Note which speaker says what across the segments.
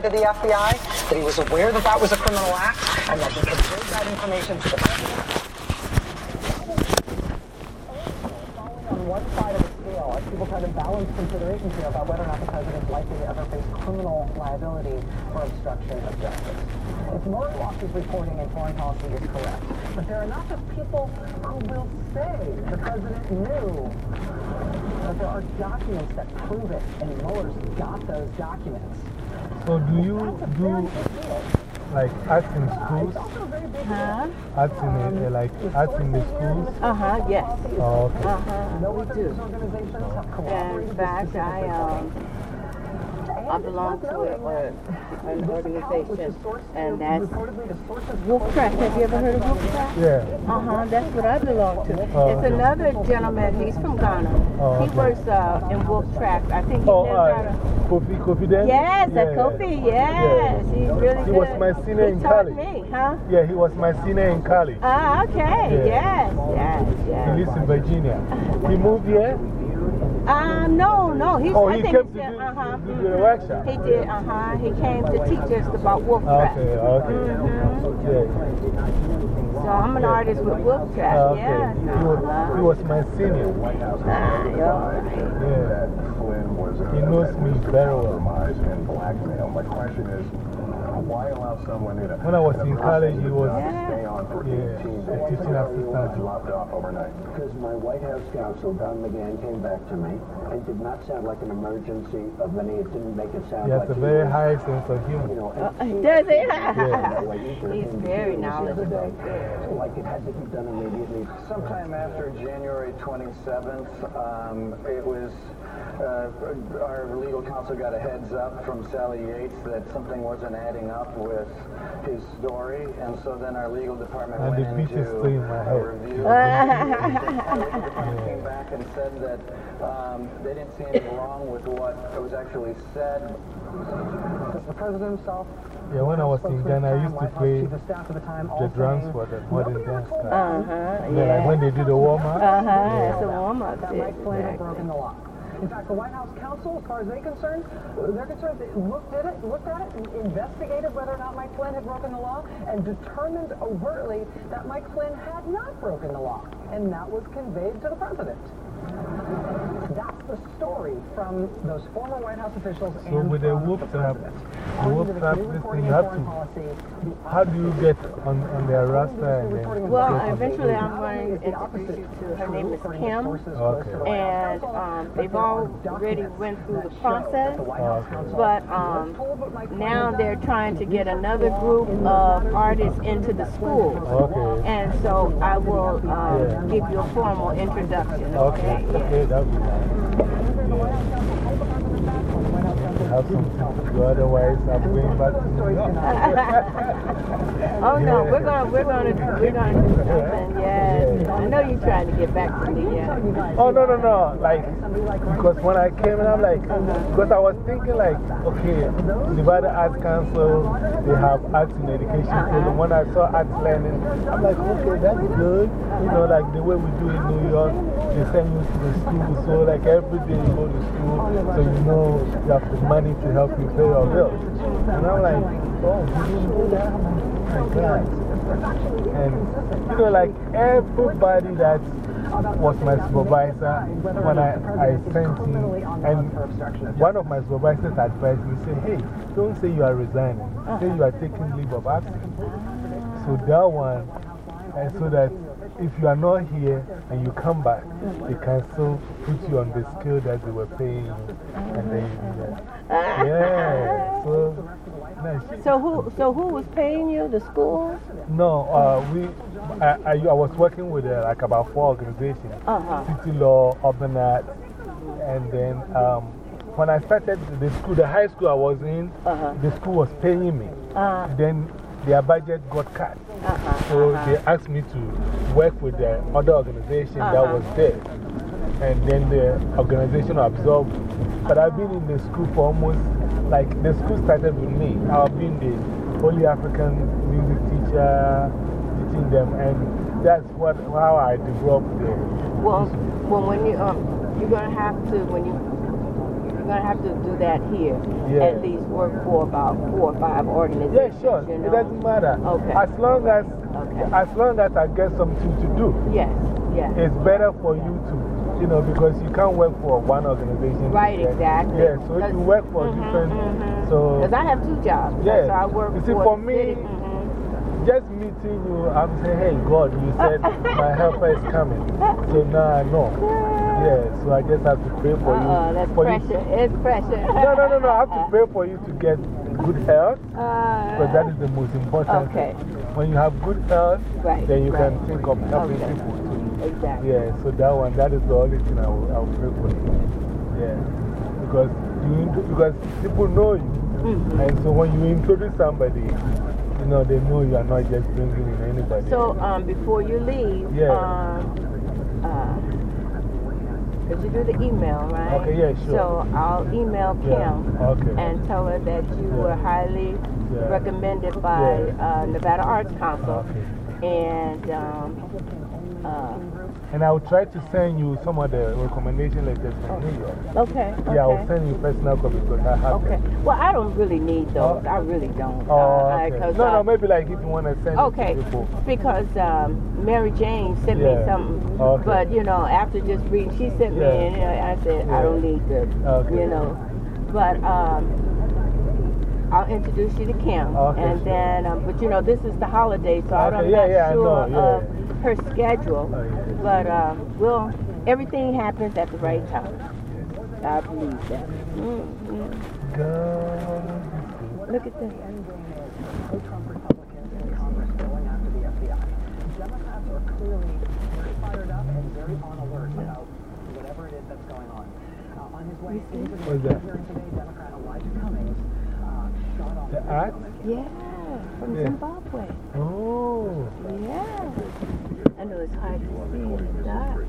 Speaker 1: to the FBI, that he was aware that that was a criminal act, and that he conveyed that information to the president. On one side of the scale, as people try to balance considerations here about whether or not the president is likely to ever face criminal liability for obstruction of justice. If Murray Walker's reporting in foreign policy is correct, but there are not just people who will say the president knew but there are documents that prove it, and Mueller's got those documents.
Speaker 2: So do you do like arts in schools?
Speaker 3: Huh?
Speaker 2: Arts in, uh, like arts in the schools?
Speaker 3: Uh huh, yes.
Speaker 2: Oh, okay.
Speaker 3: Uh huh, No, we do. And in fact, I, um, I belong to a, uh, an organization, and that's Wolf Trap. Have you ever heard of Wolf Trap?
Speaker 2: Yeah.
Speaker 3: Uh huh, that's what I belong to.
Speaker 2: Oh,
Speaker 3: it's another gentleman, he's from Ghana.
Speaker 2: Oh,
Speaker 3: he works uh, in Wolf Trap. I think he
Speaker 2: Oh,
Speaker 3: lives out
Speaker 2: uh,
Speaker 3: of.
Speaker 2: Kofi, Kofi then?
Speaker 3: Yes,
Speaker 2: yeah.
Speaker 3: at Kofi, yes. He's really
Speaker 2: He
Speaker 3: good.
Speaker 2: was my senior
Speaker 3: he
Speaker 2: in college.
Speaker 3: me, huh?
Speaker 2: Yeah, he was my senior in college.
Speaker 3: Ah, okay.
Speaker 2: Yeah.
Speaker 3: Yes, yes,
Speaker 2: He lives in Virginia. He moved here?
Speaker 3: Um, no, no. He's,
Speaker 2: Oh,
Speaker 3: I
Speaker 2: he
Speaker 3: think
Speaker 2: came to
Speaker 3: he's,
Speaker 2: do,
Speaker 3: uh -huh,
Speaker 2: to do the workshop?
Speaker 3: He did, uh huh. He came to teach us about wolf trap.
Speaker 2: Okay, okay.
Speaker 3: Mhm.
Speaker 2: Yeah.
Speaker 3: So I'm an artist with wolf trap,
Speaker 2: Ah, okay.
Speaker 3: yeah.
Speaker 2: He was, he was my senior.
Speaker 3: Ah, you're.
Speaker 2: Yeah.
Speaker 4: Flynn was
Speaker 2: He knows me very well.
Speaker 4: compromise and. My question is, why allow someone in a,
Speaker 2: When I was in college, he was
Speaker 4: stay on for
Speaker 2: yeah,
Speaker 4: 18
Speaker 2: a
Speaker 4: days
Speaker 2: teaching assistant.
Speaker 4: locked off overnight?
Speaker 5: Because my White House counsel, Don McGahn, came back to me. It did not sound like an emergency of any. It didn't make it sound
Speaker 2: He has
Speaker 5: like
Speaker 2: a very
Speaker 5: was,
Speaker 2: high sense of
Speaker 5: You
Speaker 2: humor.
Speaker 5: know,
Speaker 3: Uh,
Speaker 5: and
Speaker 3: does he?
Speaker 5: that way Ether
Speaker 3: He's very
Speaker 5: see us the other
Speaker 3: knowledgeable.
Speaker 5: day. Like it had to be done immediately.
Speaker 6: Sometime after January 27th, um, it was, uh, our legal counsel got a heads up from Sally Yates that something wasn't adding up with his story, and so then our legal department
Speaker 2: And
Speaker 6: went
Speaker 2: the beach
Speaker 6: into
Speaker 2: in my
Speaker 6: a
Speaker 2: head.
Speaker 6: review. Our legal department came back and said that um, they didn't see anything wrong with what was actually said.
Speaker 1: The president himself,
Speaker 2: Yeah, when I was in Ghana, I used to play
Speaker 1: chief of staff at the
Speaker 2: the drums for the modern dance club.
Speaker 3: Uh huh,
Speaker 2: You know, like when they do the warm up.
Speaker 3: Uh huh, it's a warm up.
Speaker 1: that Mike Flynn had broken the law. In fact, the White House counsel, as far as they're concerned, they're concerned, they looked at it, looked at it, and investigated whether or not Mike Flynn had broken the law, and determined overtly that Mike Flynn had not broken the law, and that was conveyed to the president. That's the story from those former White House officials
Speaker 2: So
Speaker 1: and
Speaker 2: with the
Speaker 1: from the
Speaker 2: trap,
Speaker 1: president.
Speaker 2: the
Speaker 1: According
Speaker 2: whoop
Speaker 1: to this
Speaker 2: this thing, you have to,
Speaker 1: policy,
Speaker 2: how do you get on, on their roster and?
Speaker 3: Well,
Speaker 2: get
Speaker 3: eventually I'm going to introduce you to her name is Kim,
Speaker 2: Okay.
Speaker 3: and um, they've already went through the process,
Speaker 2: Okay.
Speaker 3: but um, now they're trying to get another group of artists into the school,
Speaker 2: Okay.
Speaker 3: And so I will um,
Speaker 2: Yeah.
Speaker 3: give you a formal introduction.
Speaker 2: Okay,
Speaker 3: Okay.
Speaker 2: okay, that would be nice. 我让。Have something to do, otherwise I'm going back to New York.
Speaker 3: oh no, we're gonna we're gonna we're gonna do something. Yes, I know you're trying to get back to New York.
Speaker 2: Oh, no, no, no. Like, because when I came in, I'm like, uh-huh. because I was thinking, like, okay, Nevada Arts Council, they have arts in education. So the uh-huh. when I saw arts learning, I'm like, okay, that's good. You know, like the way we do in New York, they send you to the school. So, like, every day you go to school, so you know you have the money to help you pay your bills. And I'm like, oh, you didn't do that? My God. And, you know, like everybody that was my supervisor when I, I sent him, and one of my supervisors advised me, say, hey, don't say you are resigning, say you are taking leave of absence. So that one, and so that if you are not here and you come back, they can still put you on the scale that they were paying you. And then you do that. Yeah. So,
Speaker 3: So who so who was paying you? The school?
Speaker 2: no, uh, we, I, I, I was working with uh, like about four organizations
Speaker 3: Uh huh.
Speaker 2: City Lore, Urban Arts, and then um, when I started the school, the high school I was in,
Speaker 3: Uh-huh.
Speaker 2: the school was paying me.
Speaker 3: Uh,
Speaker 2: Then their budget got cut.
Speaker 3: Uh-huh.
Speaker 2: So they asked me to work with the other organization that
Speaker 3: Uh-huh.
Speaker 2: was there. And then the organization absorbed. But I've been in the school for almost, like, the school started with me. I've been the only African music teacher, teaching them. And that's what, how I developed the.
Speaker 3: Well, well, when you um, you're gonna have to when you going to have to do that here.
Speaker 2: Yeah.
Speaker 3: At least work for about four or five organizations.
Speaker 2: Yeah, sure.
Speaker 3: You
Speaker 2: It doesn't matter.
Speaker 3: Okay.
Speaker 2: As long as. As long as I get something to do,
Speaker 3: Yes, yes.
Speaker 2: it's better for you to, you know, because you can't work for one organization.
Speaker 3: Right, exactly.
Speaker 2: Yeah, so if you work for
Speaker 3: Mhm,
Speaker 2: different,
Speaker 3: mhm.
Speaker 2: so.
Speaker 3: Because I have two jobs.
Speaker 2: Yeah.
Speaker 3: So I work
Speaker 2: You see,
Speaker 3: for,
Speaker 2: for me-
Speaker 3: Mhm.
Speaker 2: Just meeting you, I'm saying, hey, God, you said my helper is coming. So now I know. Yeah, so I just have to pray for you.
Speaker 3: Uh-uh, that's
Speaker 2: for you
Speaker 3: pressure. It's pressure.
Speaker 2: no, no, no, no. I have to pray for you to get good health.
Speaker 3: Uh,
Speaker 2: Because that is the most important
Speaker 3: Okay.
Speaker 2: thing. When you have good health,
Speaker 3: Right,
Speaker 2: then you
Speaker 3: right.
Speaker 2: can think of helping
Speaker 3: Okay.
Speaker 2: people too.
Speaker 3: Exactly.
Speaker 2: Yeah, so that one, that is the only thing I will, I will pray for you. Yeah. Because, you, because people know you.
Speaker 3: -hmm.
Speaker 2: And so when you introduce somebody, you know, they know you are not just bringing in anybody.
Speaker 3: So um, before you leave,
Speaker 2: Yeah.
Speaker 3: um, could you do the email, right?
Speaker 2: Okay, yeah, sure.
Speaker 3: So I'll email Kim
Speaker 2: Yeah, okay.
Speaker 3: and tell her that you
Speaker 2: Yeah.
Speaker 3: were highly
Speaker 2: Yeah.
Speaker 3: recommended by uh, Nevada Arts Council.
Speaker 2: Okay.
Speaker 3: And um, uh,
Speaker 2: And I will try to send you some of the recommendation letters from New York.
Speaker 3: okay, okay.
Speaker 2: Yeah, I'll send you personal copy because I have
Speaker 3: Okay.
Speaker 2: them.
Speaker 3: Well, I don't really need those. I really don't.
Speaker 2: Oh,
Speaker 3: Uh, I-
Speaker 2: No,
Speaker 3: uh,
Speaker 2: no, maybe like if you want to send
Speaker 3: Okay,
Speaker 2: it to people.
Speaker 3: because um, Mary Jane sent me
Speaker 2: Yeah.
Speaker 3: something,
Speaker 2: Okay.
Speaker 3: but you know, after just reading, she sent me,
Speaker 2: Yeah.
Speaker 3: and uh, I said,
Speaker 2: Yeah.
Speaker 3: I don't need this,
Speaker 2: Okay.
Speaker 3: you know. But um, I'll introduce you to Kim,
Speaker 2: Okay,
Speaker 3: and
Speaker 2: sure.
Speaker 3: then, um, but you know, this is the holiday, so I'm
Speaker 2: Okay,
Speaker 3: not
Speaker 2: yeah, yeah,
Speaker 3: sure
Speaker 2: know, yeah.
Speaker 3: of her schedule. But um, we'll, everything happens at the right time. I believe that. Mm -hmm. Look at this.
Speaker 1: pro-Trump Republicans in Congress going after the FBI. Democrats are clearly very fired up and very on alert about whatever it is that's going on. Uh, on his way into the hearing today, Democrat Elijah Cummings uh, shot off
Speaker 2: The act?
Speaker 3: Yeah, from
Speaker 2: Yeah.
Speaker 3: Zimbabwe.
Speaker 2: Oh.
Speaker 3: Yeah. I know it's hard to see in the dark,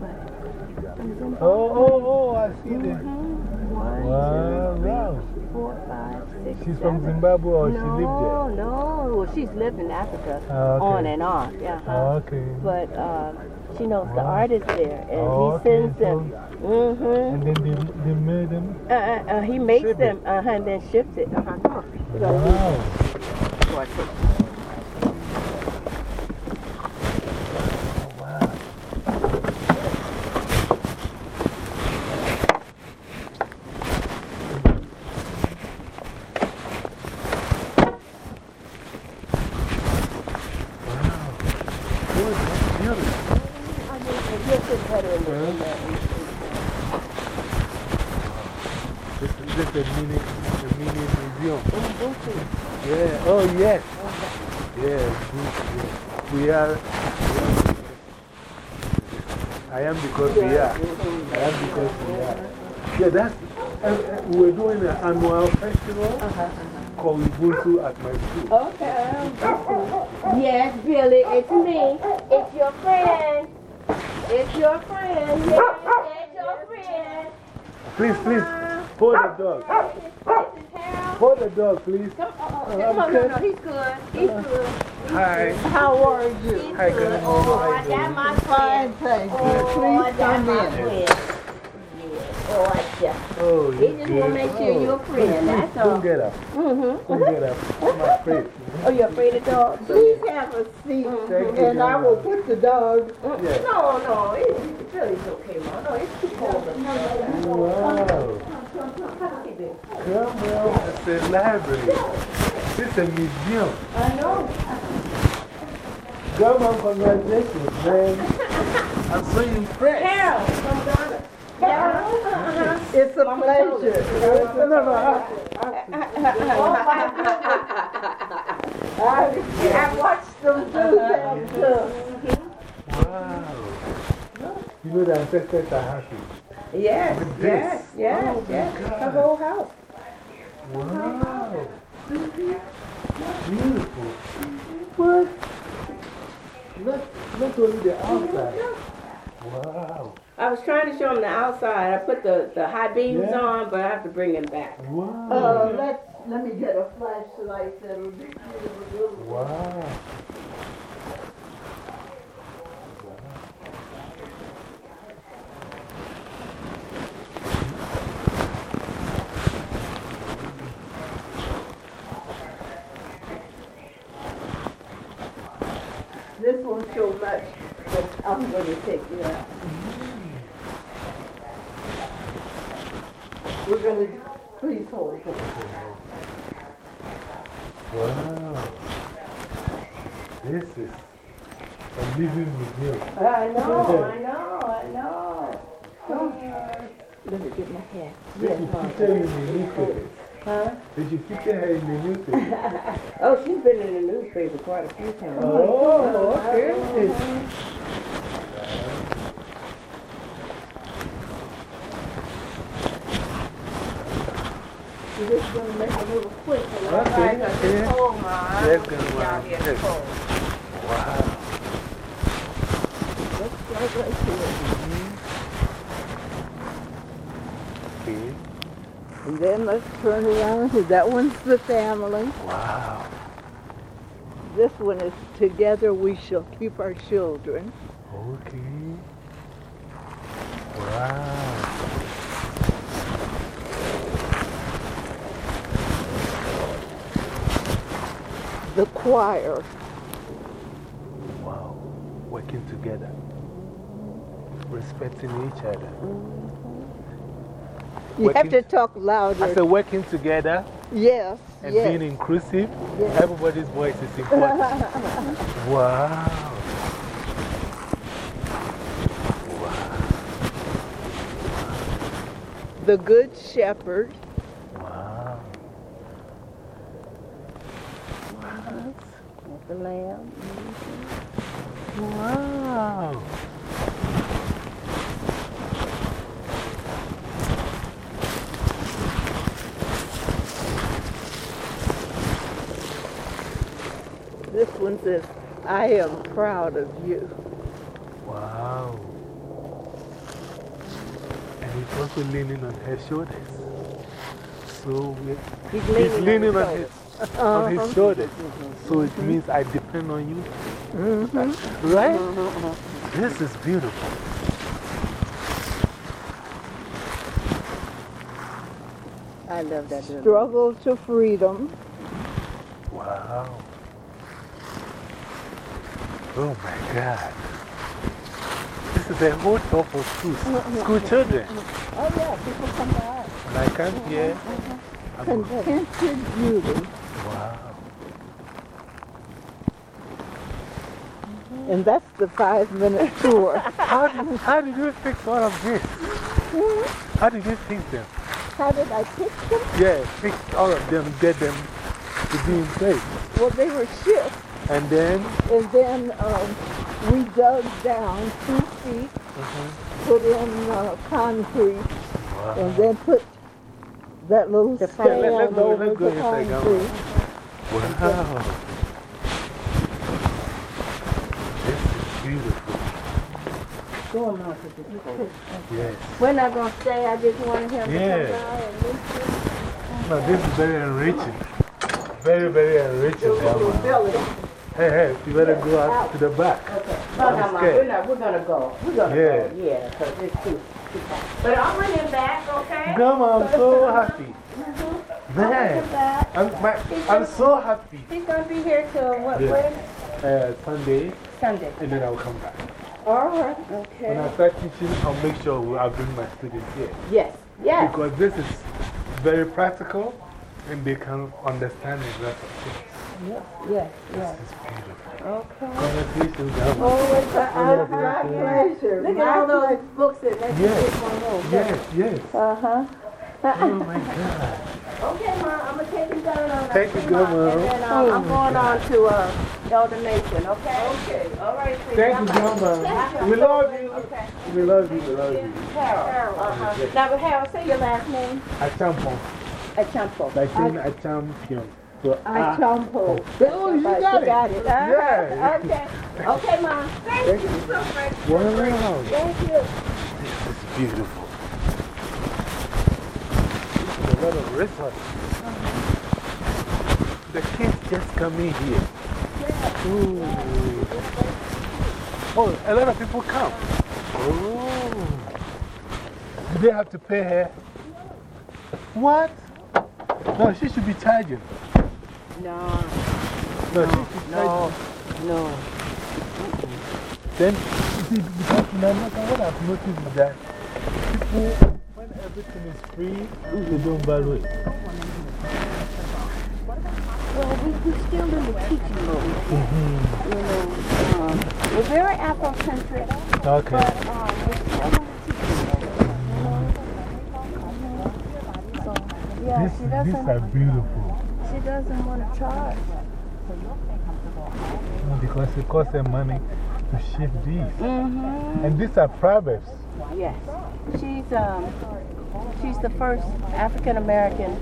Speaker 3: but from Zimbabwe.
Speaker 2: Oh, oh, oh, I see this.
Speaker 3: Mhm. One,
Speaker 2: Wow,
Speaker 3: two, three,
Speaker 2: wow.
Speaker 3: four, five, six,
Speaker 2: She's from. Zimbabwe or
Speaker 3: no,
Speaker 2: she lived there?
Speaker 3: No, Well, she's lived in Africa
Speaker 2: Ah, okay.
Speaker 3: on and off. Yeah. huh.
Speaker 2: Okay.
Speaker 3: But uh, she knows the artist there, and
Speaker 2: Oh,
Speaker 3: he
Speaker 2: okay,
Speaker 3: sends them. Mm-hmm.
Speaker 2: And then they, they made them?
Speaker 3: Uh, uh, uh, he makes them uh, and then ships it. Uh -huh. Come on. We gotta leave.
Speaker 2: Wow.
Speaker 3: Go on, take-
Speaker 2: Oh.
Speaker 3: I mean, if you're just better in the- in the-
Speaker 2: This is just mini, a mini museum.
Speaker 3: Oh, in-
Speaker 2: Yeah. Oh, yes. Yes. we- We are. I am because we are. I am because we are. Yeah, that's. Uh, uh, we're doing an annual festival called Ubuntu at my school.
Speaker 3: Okay. Yes, Billy, it's me. It's your friend. It's your friend. Yes, it's your friend.
Speaker 2: Please, please, hold the dog.
Speaker 3: This.
Speaker 2: Hold the dog, please.
Speaker 3: Come on, no, no, no, he's good. He's good.
Speaker 2: Hi.
Speaker 3: How are you?
Speaker 2: Hi, good
Speaker 3: Oh,
Speaker 2: How
Speaker 3: I got my friend.
Speaker 7: Thank you.
Speaker 3: Oh, I
Speaker 7: Please
Speaker 3: got
Speaker 7: come
Speaker 3: my
Speaker 7: in.
Speaker 3: friend. Yeah. Oh, I just.
Speaker 2: Oh,
Speaker 3: He
Speaker 2: you
Speaker 3: just want to make sure
Speaker 2: Oh,
Speaker 3: you're a friend. That's
Speaker 2: Don't
Speaker 3: all.
Speaker 2: get up.
Speaker 3: Mm-hmm.
Speaker 2: Don't get up. I'm afraid.
Speaker 3: Oh, you're afraid of dogs?
Speaker 7: Please have a seat,
Speaker 2: Thank you,
Speaker 7: and I will put the dog.
Speaker 2: Yeah.
Speaker 3: No, no, it, it really is okay, Mom. No, it's too cold.
Speaker 2: Wow. Come on. It's a library. This is a museum.
Speaker 3: I know.
Speaker 2: On, congratulations, man. I'm so impressed.
Speaker 3: Harold from Ghana. Yeah.
Speaker 7: It's a pleasure.
Speaker 2: No, no, no. I,
Speaker 7: watched them do that too.
Speaker 2: wow. You know the ancestors are happy.
Speaker 3: Yes, yes, yes,
Speaker 2: Oh,
Speaker 3: yes. The whole house.
Speaker 2: Wow. Beautiful. What? Not, not only the outside. Wow.
Speaker 3: I was trying to show them the outside. I put the, the high beams
Speaker 2: Yeah.
Speaker 3: on, but I have to bring them back.
Speaker 2: Wow.
Speaker 7: Uh, let, let me get a flashlight that'll be beautiful.
Speaker 2: Wow.
Speaker 7: This won't show much, but I'm going to take you out. We're going to, please hold it.
Speaker 2: Wow. This is a living museum.
Speaker 7: I know, I know, I know.
Speaker 3: Let me get my hat.
Speaker 2: They should feature you in the newspapers.
Speaker 7: Huh?
Speaker 2: They should feature her in the newspaper.
Speaker 7: Oh, she's been in the newspaper quite a few times.
Speaker 2: Oh,
Speaker 7: okay. Oh, We're just going to make a little quick one. all
Speaker 2: Okay,
Speaker 7: right, 'cause
Speaker 2: okay.
Speaker 7: it's cold, Ma.
Speaker 2: Yes, good
Speaker 7: Down
Speaker 2: one.
Speaker 7: here, cold.
Speaker 2: Wow.
Speaker 7: Let's start right here.
Speaker 2: Okay.
Speaker 7: And then let's turn around to that one's the family.
Speaker 2: Wow.
Speaker 7: This one is together we shall keep our children.
Speaker 2: Okay. Wow.
Speaker 7: The choir.
Speaker 2: Wow. Working together. Respecting each other. Mm-hmm.
Speaker 7: You have to talk
Speaker 2: I
Speaker 7: louder.
Speaker 2: said working together
Speaker 7: Yes,
Speaker 2: and
Speaker 7: yes.
Speaker 2: being inclusive.
Speaker 7: Yes.
Speaker 2: Everybody's voice is important. wow.
Speaker 7: The Good Shepherd.
Speaker 2: Wow.
Speaker 7: The Lamb.
Speaker 2: Wow.
Speaker 7: This one says, I am proud of you.
Speaker 2: Wow. And he's also leaning on her shoulders. So
Speaker 7: He's
Speaker 2: he's
Speaker 7: leaning,
Speaker 2: leaning
Speaker 7: on,
Speaker 2: on
Speaker 7: his
Speaker 2: his, on his
Speaker 7: Uh-huh.
Speaker 2: shoulders. So it means I depend on you.
Speaker 7: Mhm.
Speaker 2: Right?
Speaker 7: Uh-huh.
Speaker 2: This is beautiful.
Speaker 7: I love that. Struggle to freedom.
Speaker 2: Wow. Oh my God. This is a whole talk for schools, school children.
Speaker 7: Oh, yeah, people come by.
Speaker 2: When I come here, I go,
Speaker 7: Contented beauty.
Speaker 2: wow.
Speaker 7: And that's the five minute tour.
Speaker 2: How did, how did you fix all of this? How did you fix them?
Speaker 7: How did I pick them?
Speaker 2: Yeah, fix all of them, get them to be in place.
Speaker 7: Well, they were shipped.
Speaker 2: And then,
Speaker 7: And then um, we dug down two feet, put in uh, concrete, and then put that little
Speaker 2: let-
Speaker 7: stand
Speaker 2: let's go-
Speaker 7: over
Speaker 2: let's
Speaker 7: the
Speaker 2: inside, come on.
Speaker 7: concrete.
Speaker 2: wow. This is beautiful. Yes.
Speaker 7: We're not going to stay. I just wanted him
Speaker 2: Yeah.
Speaker 7: to come by and meet you.
Speaker 2: No, this is very enriching. Very, very enriching. Hey, hey, you better go out to the back. Okay.
Speaker 7: No,
Speaker 2: I'm
Speaker 7: no, Mom, we're not. We're gonna go. We're gonna
Speaker 2: Yeah.
Speaker 7: go. Yeah, because it's too, too. But bring him back, okay?
Speaker 2: Grandma, I'm so happy. Man,
Speaker 7: bring him back.
Speaker 2: I'm, my, I'm so happy.
Speaker 7: He's gonna be here till what?
Speaker 2: Yeah.
Speaker 7: When?
Speaker 2: Uh, Sunday,
Speaker 7: Sunday.
Speaker 2: and then I'll come back.
Speaker 7: All right. Okay. When.
Speaker 2: I start teaching, I'll make sure I bring my students here.
Speaker 7: Yes. Yes.
Speaker 2: Because this is very practical and they can understand it better.
Speaker 7: Yes. Yes. Yes.
Speaker 2: This beautiful.
Speaker 7: Okay. Oh, it's a, our pleasure. Look at all those books that make you
Speaker 2: Yes.
Speaker 7: take one home.
Speaker 2: Yes, yes.
Speaker 7: Uh huh.
Speaker 2: Oh my God.
Speaker 7: Okay, Mom, I'm gonna take you down on
Speaker 2: Thank you, good Grandma.
Speaker 7: And then um, I'm going on to uh, Elder Nation, okay? Okay. All right, sweetie.
Speaker 2: Thank you,
Speaker 7: Bye-bye.
Speaker 2: Grandma. We love you.
Speaker 7: Okay.
Speaker 2: We love you. We love you.
Speaker 7: Harold. Uh-huh. Now, Harold, say your last name.
Speaker 2: A champion.
Speaker 7: Achampo.
Speaker 2: Like saying a champion. So, ah.
Speaker 7: Achampo.
Speaker 2: Oh, you got it.
Speaker 7: got it.
Speaker 2: Yeah.
Speaker 7: Okay. Okay, Mom. Thank you so much.
Speaker 2: Wow.
Speaker 7: Thank you.
Speaker 2: This is beautiful. A lot of resorts. The kids just come in here. Ooh. Oh, a lot of people come. Oh. Do they have to pay her? What? No, she should be charging.
Speaker 7: No,
Speaker 2: No,
Speaker 7: no, no.
Speaker 2: Then, you see, because in America, what I've noticed is that people, when everything is free, they don't value it.
Speaker 3: Well, we, we're still in the teaching mode.
Speaker 2: -hmm.
Speaker 3: You know, um, we're very Afrocentric.
Speaker 2: Okay.
Speaker 3: But um, we're still in the teaching mode. So, yeah,
Speaker 2: these
Speaker 3: doesn't,
Speaker 2: are beautiful.
Speaker 3: She doesn't want to charge.
Speaker 2: Because it costs them money to ship these.
Speaker 3: -hmm.
Speaker 2: And these are Proverbs.
Speaker 3: Yes. She's, um, she's the first African American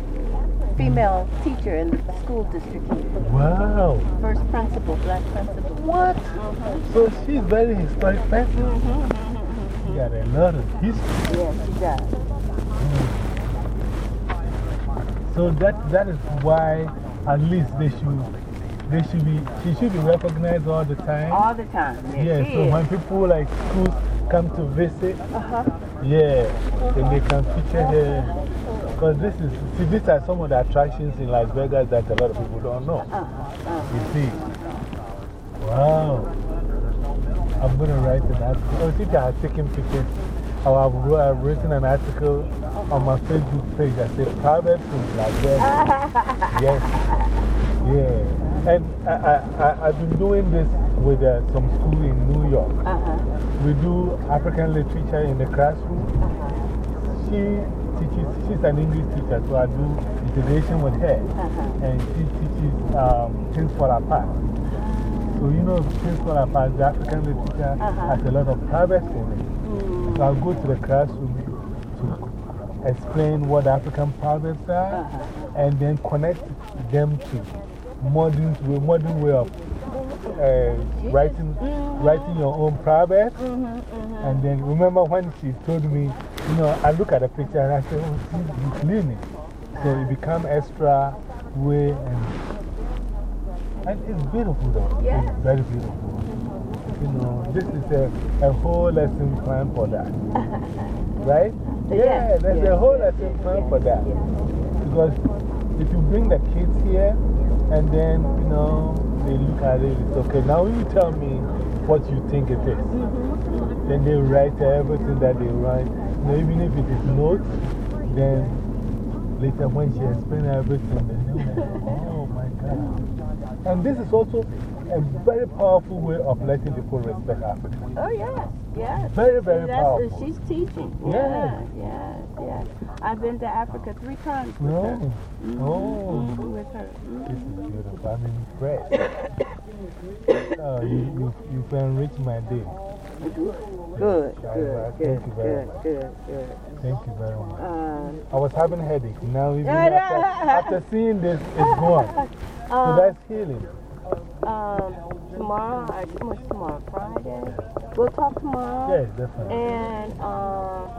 Speaker 3: female teacher in the school district.
Speaker 2: Wow.
Speaker 3: First principal, black principal.
Speaker 2: What?
Speaker 3: -hmm.
Speaker 2: So she's very historic person.
Speaker 3: -hmm.
Speaker 2: She got a lot of history.
Speaker 3: Yes, she does.
Speaker 2: So that, that is why at least they should, they should be, she should be recognized all the time.
Speaker 3: All the time. Yes,
Speaker 2: yeah, so when people like schools come to visit,
Speaker 3: Uh-huh.
Speaker 2: yeah, then they can feature her. Because this is, see, these are some of the attractions in Las Vegas that a lot of people don't know.
Speaker 3: Uh-huh. Uh-huh.
Speaker 2: You see? Wow. I'm going to write an article. Oh, see, I have taken pictures. Oh, I've, I've written an article on my Facebook page. I said, Proverbs in Las Vegas. yes. Yeah. And I, I, I, I've been doing this with uh, some school in New York.
Speaker 3: Uh-huh.
Speaker 2: We do African literature in the classroom. She teaches, she's an English teacher, so I do integration with her.
Speaker 3: Uh-huh.
Speaker 2: And she teaches um, Things Fall Apart. So, you know, Things Fall Apart, the African literature
Speaker 3: -huh.
Speaker 2: has a lot of proverbs in it. So I'll go to the classroom to explain what African proverbs are
Speaker 3: -huh.
Speaker 2: and then connect them to modern, modern way of uh, writing,
Speaker 3: -hmm.
Speaker 2: writing your own proverbs.
Speaker 3: -hmm, -hmm.
Speaker 2: And then remember when she told me, you know, I look at the picture and I say, oh, see, he's cleaning. So it become extra way and, and it's beautiful though.
Speaker 3: Yes.
Speaker 2: It's very beautiful. You know, this is a, a whole lesson plan for that. right?
Speaker 3: Yes,
Speaker 2: Yeah, there's
Speaker 3: yes,
Speaker 2: a whole
Speaker 3: yes,
Speaker 2: lesson plan for that. Because if you bring the kids here and then, you know, they look at it, it's okay. Now you tell me what you think it is.
Speaker 3: -hmm.
Speaker 2: Then they write everything that they write. You know, even if it is notes, then later when she explains everything, then they're like, oh my God. And this is also a very powerful way of letting people respect Africa.
Speaker 3: Oh, yes, yes.
Speaker 2: Very, very powerful.
Speaker 3: She's teaching. Yeah, yes, yes. I've been to Africa three times with
Speaker 2: No.
Speaker 3: her.
Speaker 2: Oh.
Speaker 3: Mhm, with her. Mhm.
Speaker 2: This is beautiful. I'm impressed. oh, you, you, you've enriched my day.
Speaker 3: Good, good,
Speaker 2: Thank
Speaker 3: good,
Speaker 2: you very
Speaker 3: good,
Speaker 2: much.
Speaker 3: good, good.
Speaker 2: Thank you very much.
Speaker 3: Um,
Speaker 2: I was having headache. Now, even
Speaker 3: Yeah, yeah,
Speaker 2: after, after seeing this, it's gone. So
Speaker 3: um,
Speaker 2: that's healing.
Speaker 3: Um, tomorrow, I, what's tomorrow? Friday? We'll talk tomorrow.
Speaker 2: Yes, definitely.
Speaker 3: And um,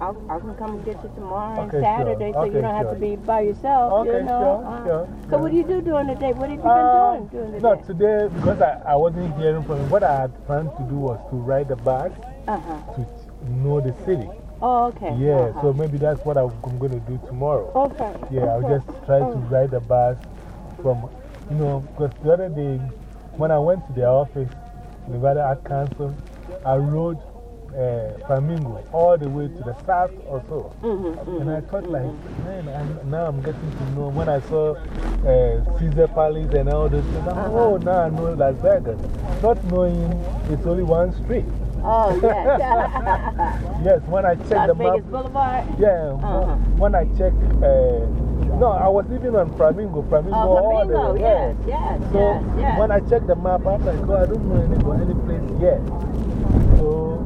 Speaker 3: I'll, I can come and get you tomorrow
Speaker 2: Okay,
Speaker 3: and Saturday
Speaker 2: sure.
Speaker 3: so you don't have to be by yourself.
Speaker 2: Okay,
Speaker 3: you know?
Speaker 2: sure,
Speaker 3: Uh,
Speaker 2: sure,
Speaker 3: So,
Speaker 2: sure.
Speaker 3: what do you do during the day? What have you been
Speaker 2: Uh,
Speaker 3: doing during the
Speaker 2: no,
Speaker 3: day?
Speaker 2: today, because I, I wasn't hearing from you, what I had planned to do was to ride the bus
Speaker 3: Uh huh.
Speaker 2: to know the city.
Speaker 3: Oh, okay.
Speaker 2: Yeah,
Speaker 3: uh -huh.
Speaker 2: so maybe that's what I'm going to do tomorrow.
Speaker 3: Okay.
Speaker 2: Yeah, I'll just try to
Speaker 3: Oh.
Speaker 2: ride the bus from, you know, because the other day when I went to their office, Nevada Art Council, I rode uh, Flamingo all the way to the south or so.
Speaker 3: -hmm,
Speaker 2: And I thought, like, man, I'm, now I'm getting to know. When I saw uh, Caesar Palace and all those things, I'm,
Speaker 3: -huh.
Speaker 2: oh, now I know Las Vegas. Not knowing it's only one street.
Speaker 3: Oh, yes.
Speaker 2: Yes, when I checked the
Speaker 3: Las
Speaker 2: map.
Speaker 3: Vegas Boulevard?
Speaker 2: Yeah,
Speaker 3: -huh.
Speaker 2: when I checked, uh, no, I was even on Flamingo. Flamingo,
Speaker 3: Oh,
Speaker 2: all the way.
Speaker 3: yes, yes,
Speaker 2: So
Speaker 3: yes, yes.
Speaker 2: when I checked the map, I'm like, oh, I don't know any, any place yet. So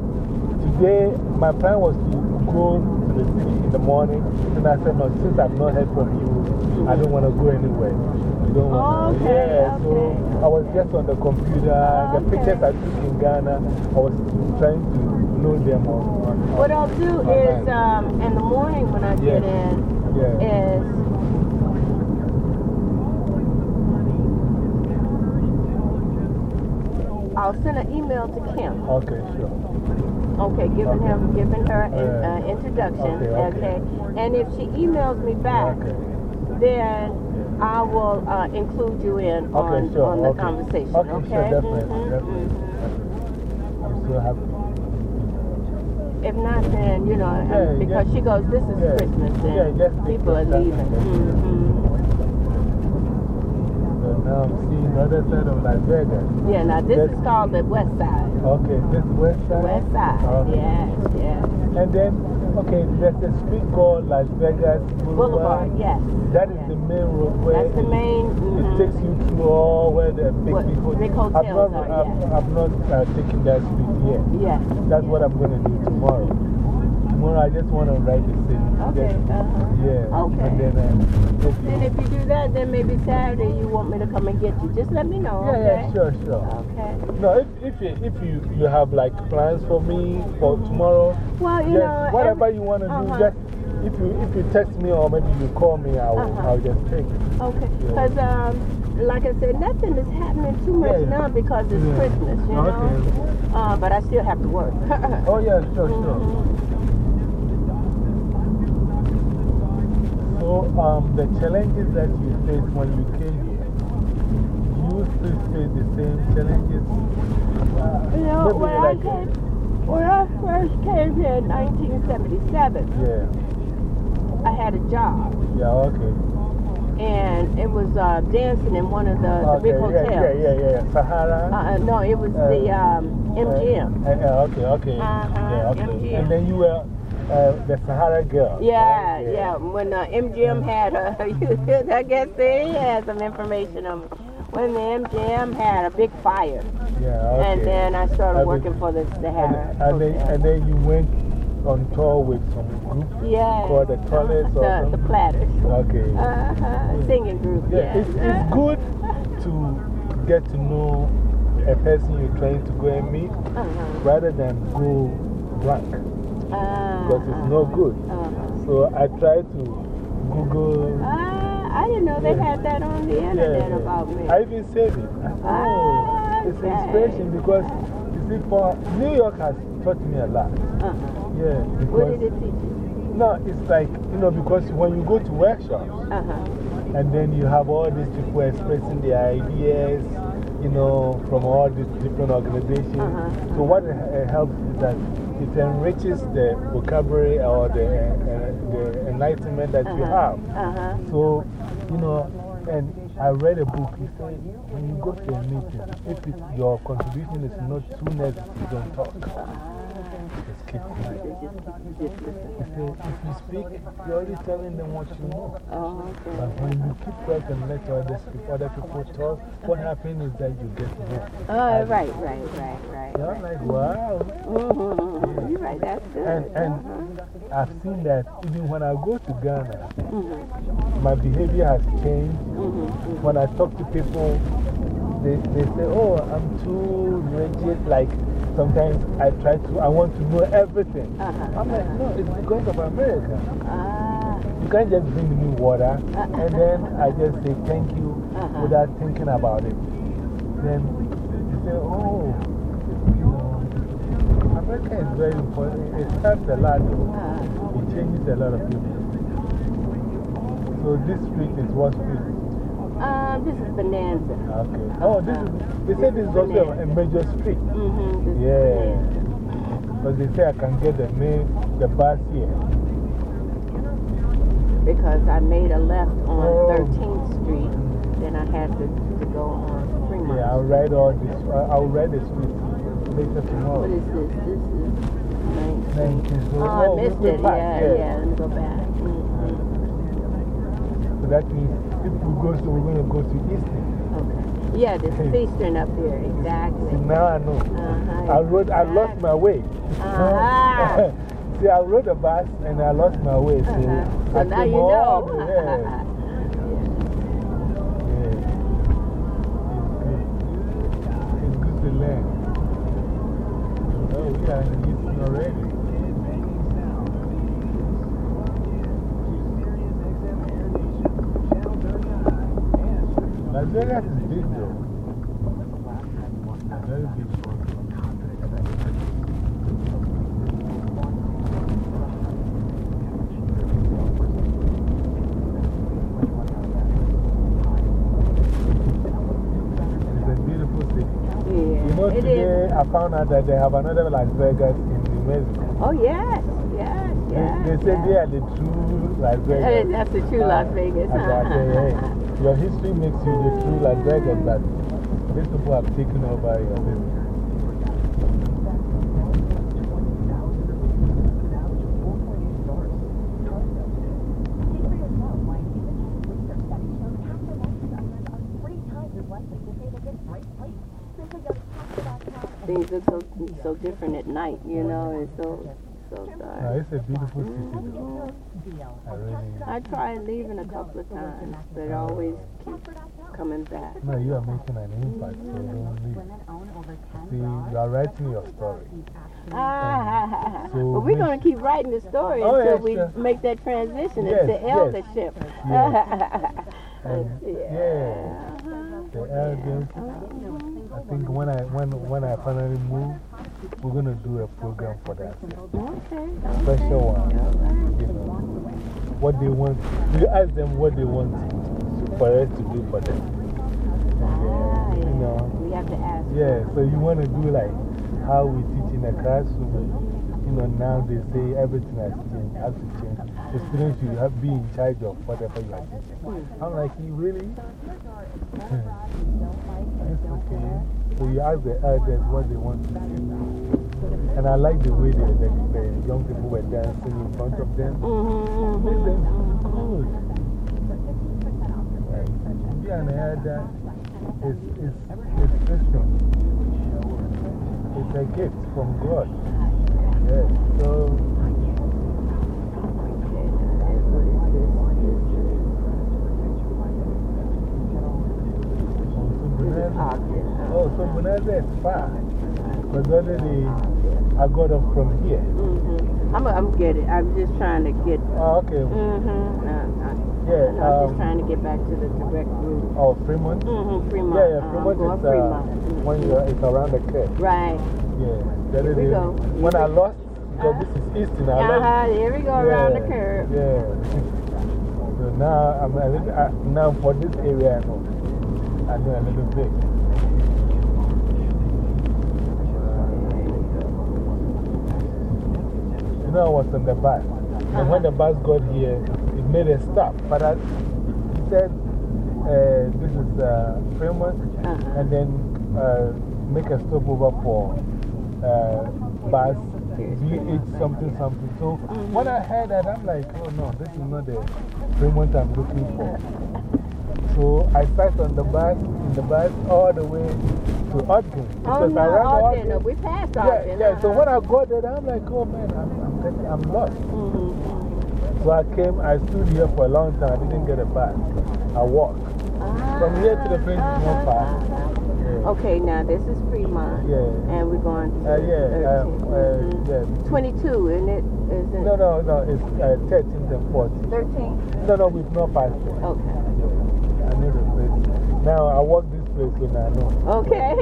Speaker 2: today, my plan was to go to the city in the morning. And I said, no, since I've not heard from you, I don't want to go anywhere. You don't want to.
Speaker 3: Okay,
Speaker 2: yeah, so. I was just on the computer. The pictures I took in Ghana, I was trying to load them on. on
Speaker 3: What I'll do is um, in the morning when I get in,
Speaker 2: Yeah.
Speaker 3: is I'll send an email to Kim.
Speaker 2: Okay, sure.
Speaker 3: Okay, giving
Speaker 2: Okay.
Speaker 3: him, giving her an
Speaker 2: Uh,
Speaker 3: uh, introduction.
Speaker 2: okay, okay.
Speaker 3: And if she emails me back, then I will uh, include you in on,
Speaker 2: Okay, sure.
Speaker 3: on the
Speaker 2: okay.
Speaker 3: conversation.
Speaker 2: Okay,
Speaker 3: Okay,
Speaker 2: sure, definitely.
Speaker 3: Mhm,
Speaker 2: definitely.
Speaker 3: mhm.
Speaker 2: so happy.
Speaker 3: If not, then, you know,
Speaker 2: Yeah,
Speaker 3: because
Speaker 2: just-
Speaker 3: she goes, this is
Speaker 2: yeah,
Speaker 3: Christmas, and
Speaker 2: yeah,
Speaker 3: people are leaving.
Speaker 2: time.
Speaker 3: -hmm.
Speaker 2: Now I'm seeing the other side of Las Vegas.
Speaker 3: Yeah, now this
Speaker 2: That's-
Speaker 3: is called the West Side.
Speaker 2: Okay, this west side?
Speaker 3: West Side,
Speaker 2: Okay.
Speaker 3: yes, yes.
Speaker 2: And then, okay, there's a street called Las Vegas Boulevard.
Speaker 3: Boulevard, yes.
Speaker 2: That is
Speaker 3: yes.
Speaker 2: the main road where
Speaker 3: That's the
Speaker 2: it,
Speaker 3: main.
Speaker 2: it
Speaker 3: mhm.
Speaker 2: takes you to all where the big,
Speaker 3: What-
Speaker 2: big, hotels. I've not,
Speaker 3: are,
Speaker 2: I've,
Speaker 3: yes.
Speaker 2: I've not uh, taken that street yet.
Speaker 3: Yes.
Speaker 2: That's what I'm going to do tomorrow. Tomorrow I just want to ride the city.
Speaker 3: Okay, uh-huh.
Speaker 2: Yeah.
Speaker 3: Okay.
Speaker 2: And then, uh, if you-
Speaker 3: Then if you do that, then maybe Saturday you want me to come and get you. Just let me know,
Speaker 2: yeah,
Speaker 3: okay?
Speaker 2: yeah, sure, sure.
Speaker 3: Okay.
Speaker 2: No, if, if, you, if you, you have like plans for me for tomorrow,
Speaker 3: Well, you know.
Speaker 2: whatever
Speaker 3: every-
Speaker 2: you want to
Speaker 3: uh-huh.
Speaker 2: do, just if you, if you text me or maybe you call me, I'll,
Speaker 3: Uh-huh.
Speaker 2: I'll just take it.
Speaker 3: Okay.
Speaker 2: Yeah.
Speaker 3: Because, um, like I said, nothing is happening too much
Speaker 2: Yeah.
Speaker 3: now because it's
Speaker 2: Yeah.
Speaker 3: Christmas, you know?
Speaker 2: Okay.
Speaker 3: Uh, but I still have to work.
Speaker 2: Oh, yeah, sure, sure. So, um, the challenges that you faced when you came here, you still face the same challenges? Uh,
Speaker 3: You know, when I
Speaker 2: like-
Speaker 3: came, when I first came here in 1977,
Speaker 2: Yeah,
Speaker 3: I had a job.
Speaker 2: yeah, okay.
Speaker 3: And it was uh, dancing in one of the, big hotels.
Speaker 2: yeah, yeah, yeah, yeah. Sahara?
Speaker 3: Uh, uh, no, it was the um, MGM.
Speaker 2: Uh, okay, okay.
Speaker 3: Uh-huh,
Speaker 2: yeah, okay.
Speaker 3: MGM.
Speaker 2: And then you were uh, the Sahara girl.
Speaker 3: Yeah,
Speaker 2: right?
Speaker 3: yeah. When uh, MGM had her, I guess they had some information on me. When the MGM had a big fire.
Speaker 2: Yeah, okay.
Speaker 3: And then I started working for the Sahara.
Speaker 2: And, and, then, and then you went on tour with some group
Speaker 3: yeah.
Speaker 2: called the Toilets or
Speaker 3: the, the? Platters.
Speaker 2: Okay.
Speaker 3: Uh-huh. Singing group,
Speaker 2: Yeah,
Speaker 3: yeah.
Speaker 2: it's, it's good to get to know a person you're trying to go and meet
Speaker 3: Uh-huh.
Speaker 2: rather than go blank
Speaker 3: Uh,
Speaker 2: because it's no good.
Speaker 3: Uh-huh.
Speaker 2: So I try to Google.
Speaker 3: Ah, I didn't know they had that on the internet
Speaker 2: yeah.
Speaker 3: about me.
Speaker 2: I even it. Said,
Speaker 3: Ah,
Speaker 2: oh, it's
Speaker 3: okay.
Speaker 2: inspiration because you see, for New York has taught me a lot.
Speaker 3: Uh-huh.
Speaker 2: Yeah,
Speaker 3: What did it teach you?
Speaker 2: no, it's like, you know, because when you go to workshops,
Speaker 3: Uh-huh.
Speaker 2: and then you have all these people expressing their ideas, you know, from all these different organizations.
Speaker 3: -huh.
Speaker 2: So, what it, it helps is that it enriches the vocabulary or the, uh, the enlightenment that you
Speaker 3: Uh-huh.
Speaker 2: have.
Speaker 3: Uh-huh.
Speaker 2: So, you know, and I read a book. He said, when you go to a meeting, if your contribution is not too negative, you don't talk. Keep quiet.
Speaker 3: They just, just listen.
Speaker 2: He said, if you speak, you're already telling them what you know.
Speaker 3: Oh, okay.
Speaker 2: But when you keep quiet and let other, other people talk, what happens is that you get more.
Speaker 3: Oh, right, right, right, right.
Speaker 2: I'm like, wow.
Speaker 3: Mm-hmm. You're right, that's good.
Speaker 2: And, and
Speaker 3: Uh-huh.
Speaker 2: I've seen that even when I go to Ghana,
Speaker 3: Mm-hmm.
Speaker 2: my behavior has changed.
Speaker 3: Mm-hmm.
Speaker 2: When I talk to people, they, they say, oh, I'm too rigid. Like sometimes I try to, I want to know everything.
Speaker 3: Uh-huh.
Speaker 2: I'm like, no, it's because of America.
Speaker 3: Ah,
Speaker 2: You can't just bring me water and then I just say thank you
Speaker 3: Uh-huh.
Speaker 2: without thinking about it. Then you say, oh, you know, America is very important. It helps a lot, though.
Speaker 3: uh,
Speaker 2: It changes a lot of people. So this street is what street?
Speaker 3: Uh, this is Bonanza.
Speaker 2: Okay. Oh, this is, they say this is also a major street.
Speaker 3: Mm-hmm.
Speaker 2: Yeah.
Speaker 3: Bonanza.
Speaker 2: But they say I can get the main, the bus here.
Speaker 3: Because I made a left on
Speaker 2: Oh.
Speaker 3: 13th Street, then I had to, to go on Fremont.
Speaker 2: Yeah, I'll ride all this, uh, I'll ride the street later tomorrow.
Speaker 3: What is this? This is 19.
Speaker 2: 19. So,
Speaker 3: Oh, I missed it.
Speaker 2: passed,
Speaker 3: Yeah, yeah, Let me go back. Mm-hmm.
Speaker 2: So that means we go, so we're going to go to Eastern.
Speaker 3: Okay. Yeah, this is Eastern up here. Exactly.
Speaker 2: So now I know.
Speaker 3: Uh-huh.
Speaker 2: I, rode, I lost my way.
Speaker 3: Uh-huh.
Speaker 2: See, I rode a bus and I lost my way. So,
Speaker 3: Uh-huh. So
Speaker 2: I
Speaker 3: now you know.
Speaker 2: Yeah. yeah. It's good. To learn. Oh, we are in Eastern already. Las Vegas is big though. Very big. It's a beautiful city. You know, today. I found out that they have another Las Vegas in New Mexico.
Speaker 3: Oh, yes, yes, yes.
Speaker 2: They, they say
Speaker 3: yes.
Speaker 2: they are the true Las Vegas.
Speaker 3: That's the true Las Vegas, huh?
Speaker 2: Your history makes you the true Vegas, but these people have taken over your business.
Speaker 3: Things are so, so different at night, you know, it's so, so
Speaker 2: No, it's a beautiful city. though. I really.
Speaker 3: I tried leaving a couple of times, but I always keep coming back.
Speaker 2: No, you are making an impact, so don't leave. See, you are writing your story.
Speaker 3: Ah,
Speaker 2: So
Speaker 3: but we're going to keep writing the story
Speaker 2: Oh,
Speaker 3: until
Speaker 2: yes,
Speaker 3: we make that transition
Speaker 2: Yes,
Speaker 3: into
Speaker 2: yes.
Speaker 3: eldership.
Speaker 2: And, yeah, the elders. I think when I, when, when I finally move, we're going to do a program for that.
Speaker 3: Okay.
Speaker 2: Special one. You know, what they want. You ask them what they want for us to do for them. And
Speaker 3: Ah,
Speaker 2: you know,
Speaker 3: We have to ask.
Speaker 2: yeah, so you want to do like how we teach in the classroom. You know, now they say everything has changed, has to change. The you have, be in charge of whatever you are teaching. I'm like, you really? It's okay. So you ask the elders what they want to see. And I like the way the, the, the young people were dancing in front of them.
Speaker 3: Mm-hmm,
Speaker 2: It made
Speaker 3: mm-hmm.
Speaker 2: them feel good. Like, to be an elder is, is, is different. It's a gift from God. Yes, so. Oh, so Bonanza is far. Other day, I got up from here.
Speaker 3: Mm-hmm. I'm, I'm get it. I'm just trying to get.
Speaker 2: Oh, okay.
Speaker 3: Uh, uh,
Speaker 2: Yeah,
Speaker 3: I'm just
Speaker 2: um,
Speaker 3: trying to get back to the direct route.
Speaker 2: Oh, Fremont?
Speaker 3: Mm-hmm. Fremont.
Speaker 2: Yeah, yeah,
Speaker 3: Uh,
Speaker 2: Fremont
Speaker 3: I'm going
Speaker 2: is uh,
Speaker 3: Fremont.
Speaker 2: when you're, it's around the curve.
Speaker 3: Right.
Speaker 2: Yeah. The other
Speaker 3: Here we go.
Speaker 2: when I lost, because this is Easton, I
Speaker 3: Uh
Speaker 2: lost.
Speaker 3: huh. Here we go around the curve.
Speaker 2: Yeah. so now, I'm a little, uh, now for this area, I know. I know a little bit. You know, I was on the bus. And when the bus got here, it made a stop. But I, he said, uh, this is uh, Fremont,
Speaker 3: -huh.
Speaker 2: and then uh, make a stopover for uh, bus GH something something. So
Speaker 3: -hmm.
Speaker 2: when I heard that, I'm like, oh no, this is not the Fremont I'm looking for. So I sat on the bus, in the bus, all the way to Ogden.
Speaker 3: Oh, no,
Speaker 2: I ran
Speaker 3: Ogden. We passed
Speaker 2: Yeah,
Speaker 3: Ogden.
Speaker 2: yeah. So
Speaker 3: -huh.
Speaker 2: when I got there, I'm like, oh man, I'm, I'm, I'm lost.
Speaker 3: -hmm.
Speaker 2: So I came, I stood here for a long time. I didn't get a bus. I walked. From here to the place is not far. Yeah.
Speaker 3: Okay, now this is Fremont.
Speaker 2: Yeah.
Speaker 3: And we're going to.
Speaker 2: Uh, yeah,
Speaker 3: 13.
Speaker 2: uh,
Speaker 3: Mhm.
Speaker 2: yeah.
Speaker 3: 22, isn't it? Isn't
Speaker 2: No, no, no, it's uh, 13th and 14th.
Speaker 3: 13?
Speaker 2: No, no, we've not passed it.
Speaker 3: Okay.
Speaker 2: I know the place. Now I walk this place, now I know.
Speaker 3: Okay.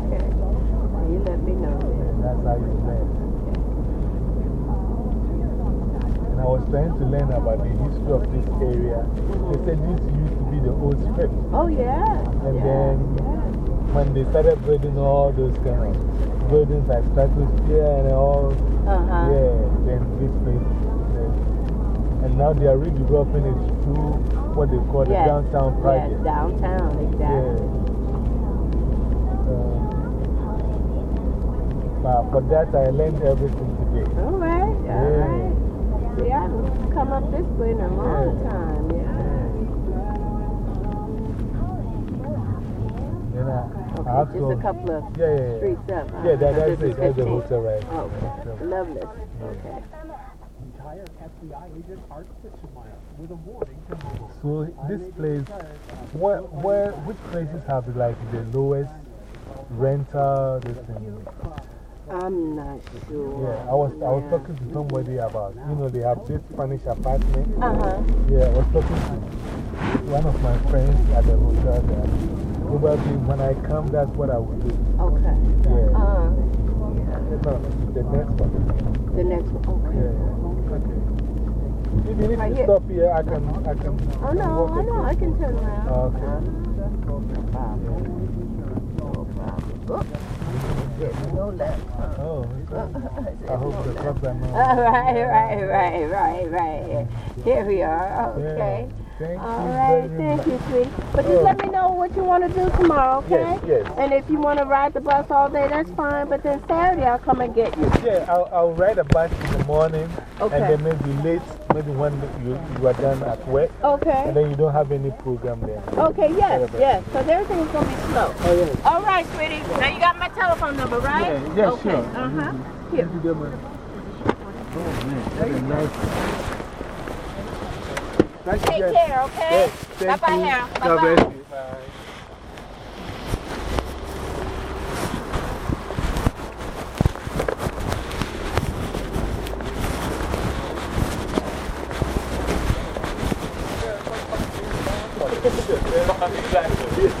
Speaker 3: okay. You let me know.
Speaker 2: That's how you learn. And I was trying to learn about the history of this area. They said this used to be the old strip.
Speaker 3: Oh, yeah.
Speaker 2: And
Speaker 3: yeah,
Speaker 2: then
Speaker 3: yeah.
Speaker 2: when they started building all those kind of buildings I like Stratosphere and all,
Speaker 3: Uh huh.
Speaker 2: yeah, then this place. then- and now they are redeveloping it to what they call the downtown project.
Speaker 3: Yes, downtown, exactly.
Speaker 2: Yeah. Um, but for that, I learned everything today.
Speaker 3: All right, all
Speaker 2: Yeah.
Speaker 3: right. See, I haven't come up this way in a long time, yeah.
Speaker 2: Then I, I
Speaker 3: Okay,
Speaker 2: have
Speaker 3: just
Speaker 2: to,
Speaker 3: a couple of
Speaker 2: yeah, yeah, yeah.
Speaker 3: streets up.
Speaker 2: Yeah, that,
Speaker 3: So
Speaker 2: that's
Speaker 3: this
Speaker 2: it. That's the hotel, right?
Speaker 3: Oh, Okay, lovely. Okay.
Speaker 1: Entire FBI agent Art Fitzgerald with a warning to mobile.
Speaker 2: So, this place, where, where, which places have like the lowest rental? This thing?
Speaker 3: I'm not sure.
Speaker 2: Yeah, I was, I was talking to somebody about, you know, they have this Spanish apartment.
Speaker 3: Uh huh.
Speaker 2: Yeah, I was talking to one of my friends at the hotel there. Probably when I come, that's what I will do.
Speaker 3: Okay.
Speaker 2: Yeah.
Speaker 3: Uh,
Speaker 2: No, the next one.
Speaker 3: the next one. Okay.
Speaker 2: Yeah. Okay. Even if
Speaker 3: Right
Speaker 2: you stop here, I can, I can.
Speaker 3: Oh, no, I know. I can turn around.
Speaker 2: Okay.
Speaker 3: No problem. No problem. Oh,
Speaker 7: no left.
Speaker 2: Oh, okay. I hope the clubs are not.
Speaker 3: right, right, right, right, right. Here we are. Okay.
Speaker 2: Thank
Speaker 3: All right, thank
Speaker 2: much.
Speaker 3: you, sweetie. But just
Speaker 2: Oh.
Speaker 3: let me know what you want to do tomorrow, okay?
Speaker 2: Yes, yes.
Speaker 3: And if you want to ride the bus all day, that's fine. But then Saturday, I'll come and get you.
Speaker 2: Yeah, I'll, I'll ride a bus morning.
Speaker 3: Okay.
Speaker 2: And then maybe late, maybe when you, you are done at work.
Speaker 3: Okay.
Speaker 2: And then you don't have any program there.
Speaker 3: Okay, yes, yes. Because everything's going to be slow.
Speaker 2: Oh, yes.
Speaker 3: All right, sweetie. Now you got my telephone number, right?
Speaker 2: Yeah, yeah,
Speaker 3: okay.
Speaker 2: sure.
Speaker 3: Uh huh.
Speaker 2: You very much. Oh, man, that is nice. Thank you,
Speaker 3: Take
Speaker 2: guys.
Speaker 3: care, okay?
Speaker 2: Yes,
Speaker 3: Bye-bye,
Speaker 2: you.
Speaker 3: Harold. Bye-bye.
Speaker 2: you. Bye. Hey,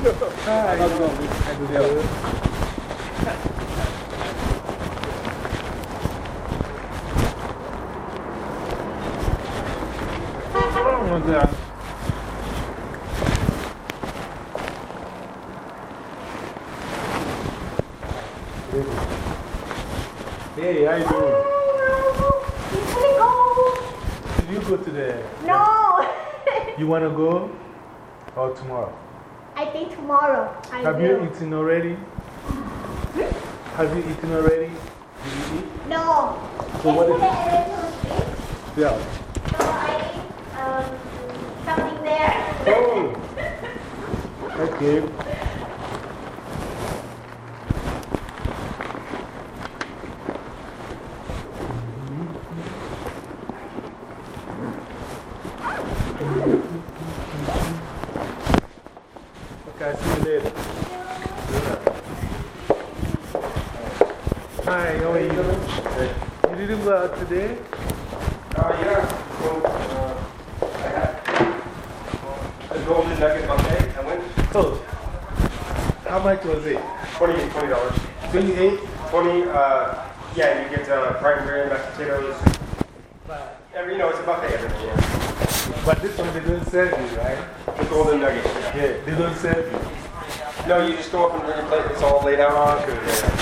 Speaker 2: how you doing? Did you go to the.
Speaker 8: No,
Speaker 2: You want to go? Or tomorrow?
Speaker 8: Tomorrow. I
Speaker 2: Have
Speaker 8: will.
Speaker 2: you eaten already? Have you eaten already? Did you eat?
Speaker 8: No.
Speaker 2: So what is-
Speaker 8: Yesterday I went to the street,
Speaker 2: Yeah.
Speaker 8: so I ate um, something there.
Speaker 2: Oh. Okay, I'll see you later. Hi, how are you? You didn't go out today?
Speaker 9: Uh, yeah. So, uh, I had a golden nugget buffet. I went
Speaker 2: Oh. How much was it?
Speaker 9: 20 $20.
Speaker 2: 28?
Speaker 9: 20 uh, yeah, you get uh, prime rib, mashed potatoes. Every, you know, it's a buffet every day. Yeah.
Speaker 2: But this one they don't serve you, right?
Speaker 9: The golden nugget. Yeah.
Speaker 2: Yeah, they don't serve you.
Speaker 9: No, you just go up and bring your plate. It's all laid out on. Okay. Yeah.